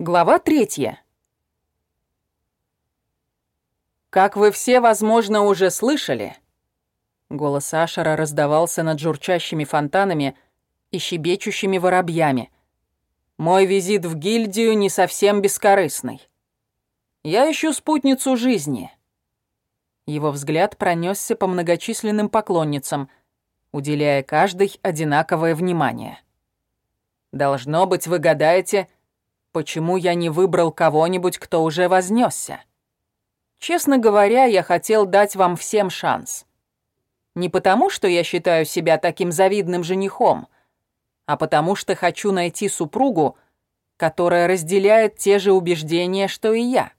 Глава третья. Как вы все, возможно, уже слышали, голос Ашера раздавался над журчащими фонтанами и щебечущими воробьями. Мой визит в гильдию не совсем бескорыстный. Я ищу спутницу жизни. Его взгляд пронесся по многочисленным поклонницам, уделяя каждой одинаковое внимание. Должно быть, вы гадаете, почему я не выбрал кого-нибудь, кто уже вознесся. Честно говоря, я хотел дать вам всем шанс. Не потому, что я считаю себя таким завидным женихом, а потому что хочу найти супругу, которая разделяет те же убеждения, что и я.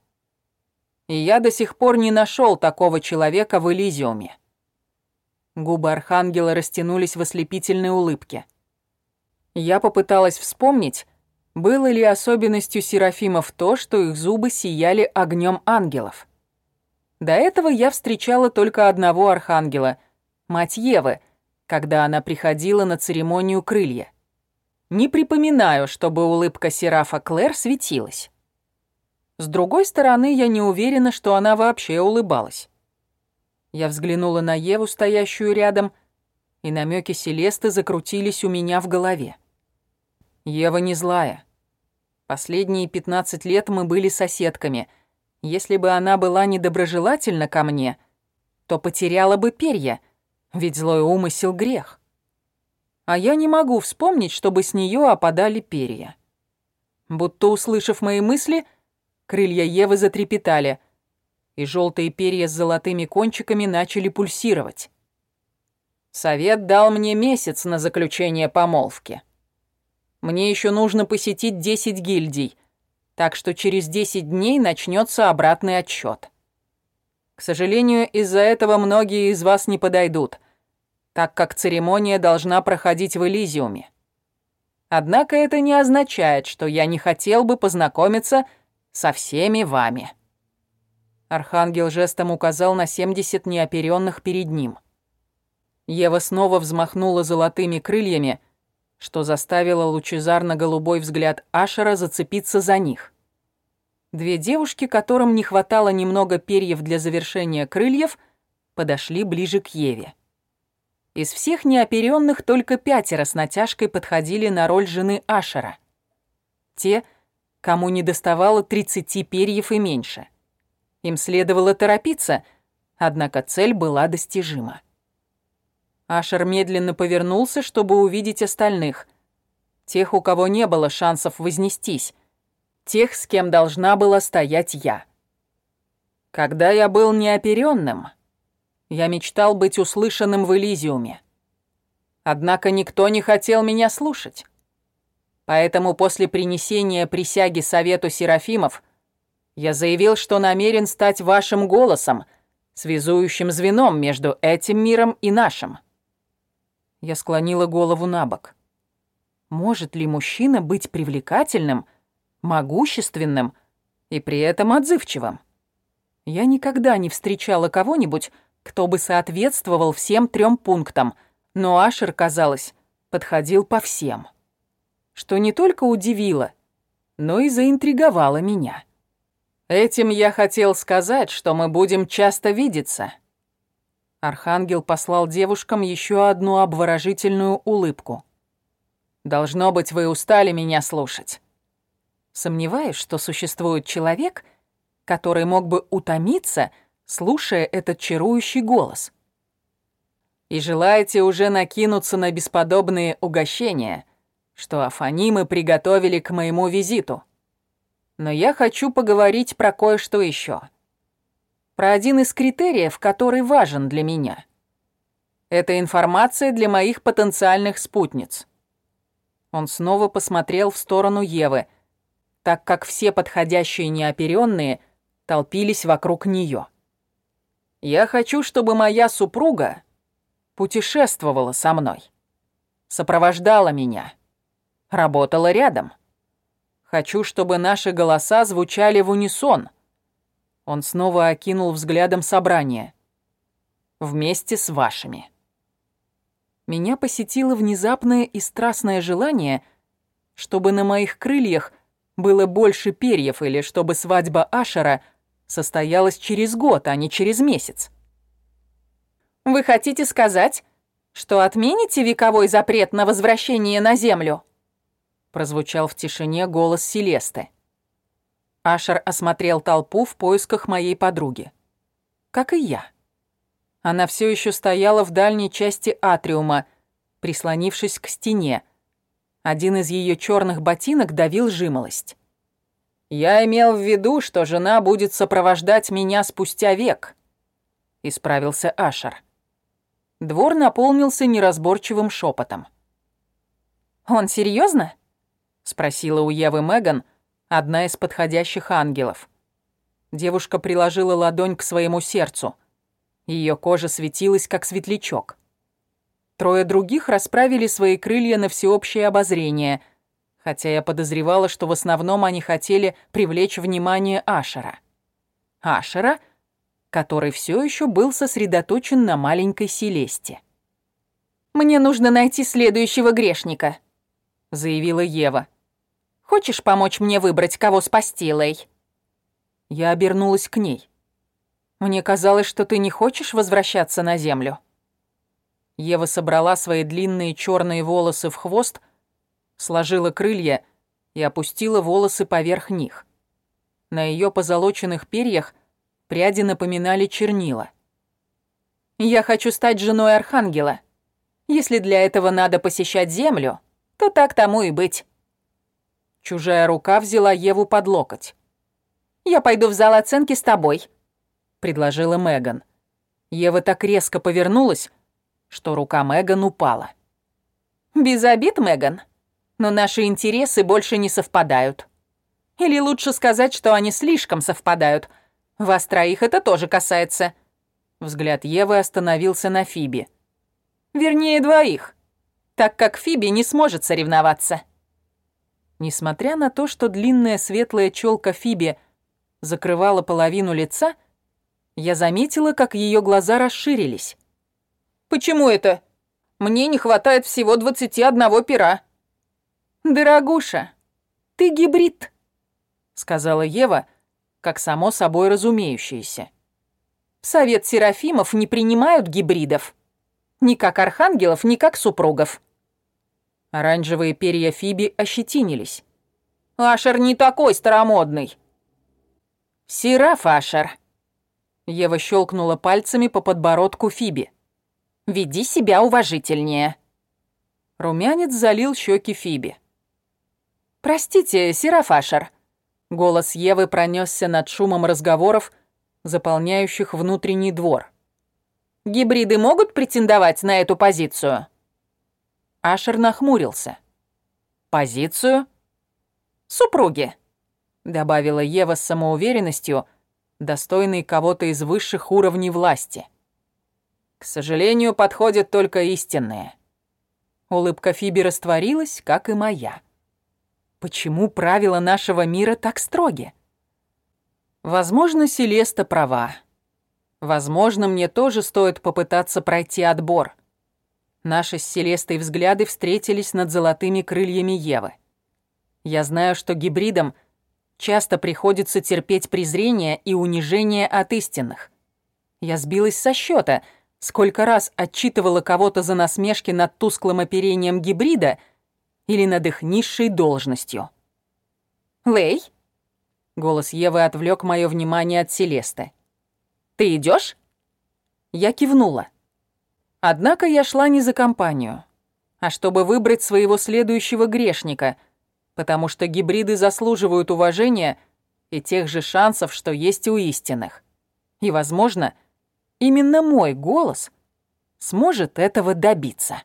И я до сих пор не нашел такого человека в Элизиуме. Губы Архангела растянулись в ослепительной улыбке. Я попыталась вспомнить, было ли особенностью серафимов то, что их зубы сияли огнем ангелов? До этого я встречала только одного архангела, мать Евы, когда она приходила на церемонию крылья. Не припоминаю, чтобы улыбка серафа Клэр светилась. С другой стороны, я не уверена, что она вообще улыбалась. Я взглянула на Еву, стоящую рядом, и намеки Селесты закрутились у меня в голове. Ева не злая. Последние 15 лет мы были соседками. Если бы она была недоброжелательна ко мне, то потеряла бы перья, ведь злой умысел — грех. А я не могу вспомнить, чтобы с нее опадали перья. Будто услышав мои мысли, крылья Евы затрепетали, и желтые перья с золотыми кончиками начали пульсировать. Совет дал мне месяц на заключение помолвки. Мне еще нужно посетить 10 гильдий, так что через 10 дней начнется обратный отсчет. К сожалению, из-за этого многие из вас не подойдут, так как церемония должна проходить в Элизиуме. Однако это не означает, что я не хотел бы познакомиться со всеми вами. Архангел жестом указал на 70 неоперенных перед ним. Ева снова взмахнула золотыми крыльями, что заставило лучезарно-голубой взгляд Ашера зацепиться за них. Две девушки, которым не хватало немного перьев для завершения крыльев, подошли ближе к Еве. Из всех неоперенных только пятеро с натяжкой подходили на роль жены Ашера. Те, кому не доставало 30 перьев и меньше. Им следовало торопиться, однако цель была достижима. Ашер медленно повернулся, чтобы увидеть остальных. Тех, у кого не было шансов вознестись. Тех, с кем должна была стоять я. Когда я был неоперенным, я мечтал быть услышанным в Элизиуме. Однако никто не хотел меня слушать. Поэтому после принесения присяги Совету Серафимов я заявил, что намерен стать вашим голосом, связующим звеном между этим миром и нашим. Я склонила голову на бок. Может ли мужчина быть привлекательным, могущественным и при этом отзывчивым? Я никогда не встречала кого-нибудь, кто бы соответствовал всем трем пунктам, но Ашер, казалось, подходил по всем. Что не только удивило, но и заинтриговало меня. Этим я хотел сказать, что мы будем часто видеться, Архангел послал девушкам еще одну обворожительную улыбку. «Должно быть, вы устали меня слушать». Сомневаюсь, что существует человек, который мог бы утомиться, слушая этот чарующий голос. И желаете уже накинуться на бесподобные угощения, что афанимы приготовили к моему визиту. Но я хочу поговорить про кое-что еще про один из критериев, который важен для меня. Это информация для моих потенциальных спутниц. Он снова посмотрел в сторону Евы, так как все подходящие неоперенные толпились вокруг нее. Я хочу, чтобы моя супруга путешествовала со мной, сопровождала меня, работала рядом. Хочу, чтобы наши голоса звучали в унисон — он снова окинул взглядом собрание. «Вместе с вашими». Меня посетило внезапное и страстное желание, чтобы на моих крыльях было больше перьев или чтобы свадьба Ашера состоялась через год, а не через месяц. «Вы хотите сказать, что отмените вековой запрет на возвращение на Землю?» прозвучал в тишине голос Селесты. Ашер осмотрел толпу в поисках моей подруги. Как и я. Она все еще стояла в дальней части атриума, прислонившись к стене. Один из ее черных ботинок давил жимолость. «Я имел в виду, что жена будет сопровождать меня спустя век», — исправился Ашер. Двор наполнился неразборчивым шепотом. «Он серьезно? спросила у Евы Меган, одна из подходящих ангелов. Девушка приложила ладонь к своему сердцу. Ее кожа светилась, как светлячок. Трое других расправили свои крылья на всеобщее обозрение, хотя я подозревала, что в основном они хотели привлечь внимание Ашера. Ашера, который все еще был сосредоточен на маленькой Селесте. «Мне нужно найти следующего грешника», — заявила Ева. «Хочешь помочь мне выбрать, кого спасти, Лэй?» Я обернулась к ней. «Мне казалось, что ты не хочешь возвращаться на землю». Ева собрала свои длинные черные волосы в хвост, сложила крылья и опустила волосы поверх них. На ее позолоченных перьях пряди напоминали чернила. «Я хочу стать женой Архангела. Если для этого надо посещать землю, то так тому и быть». Чужая рука взяла Еву под локоть. «Я пойду в зал оценки с тобой», — предложила Меган. Ева так резко повернулась, что рука Меган упала. «Без обид, Меган, но наши интересы больше не совпадают. Или лучше сказать, что они слишком совпадают. Вас троих это тоже касается». Взгляд Евы остановился на Фиби. «Вернее, двоих, так как Фиби не сможет соревноваться». Несмотря на то, что длинная светлая челка Фиби закрывала половину лица, я заметила, как ее глаза расширились. «Почему это? Мне не хватает всего двадцати одного пера». «Дорогуша, ты гибрид», — сказала Ева, как само собой разумеющееся. «Совет Серафимов не принимают гибридов. Ни как архангелов, ни как супругов». Оранжевые перья Фиби ощетинились. «Ашер не такой старомодный». «Сераф Ашер». Ева щелкнула пальцами по подбородку Фиби. Веди себя уважительнее». Румянец залил щеки Фиби. «Простите, Серафашер». Голос Евы пронесся над шумом разговоров, заполняющих внутренний двор. «Гибриды могут претендовать на эту позицию?» Ашер нахмурился. «Позицию?» «Супруги», — добавила Ева с самоуверенностью, достойной кого-то из высших уровней власти. К сожалению, подходят только истинные. Улыбка Фиби растворилась, как и моя. Почему правила нашего мира так строги? Возможно, Селеста права. Возможно, мне тоже стоит попытаться пройти отбор. Наши с Селестой взгляды встретились над золотыми крыльями Евы. Я знаю, что гибридам часто приходится терпеть презрение и унижение от истинных. Я сбилась со счета — Сколько раз отчитывала кого-то за насмешки над тусклым оперением гибрида или над их низшей должностью. «Лэй?» Голос Евы отвлек мое внимание от Селесты. «Ты идешь? Я кивнула. Однако я шла не за компанию, а чтобы выбрать своего следующего грешника, потому что гибриды заслуживают уважения и тех же шансов, что есть у истинных. И, возможно, Именно мой голос сможет этого добиться.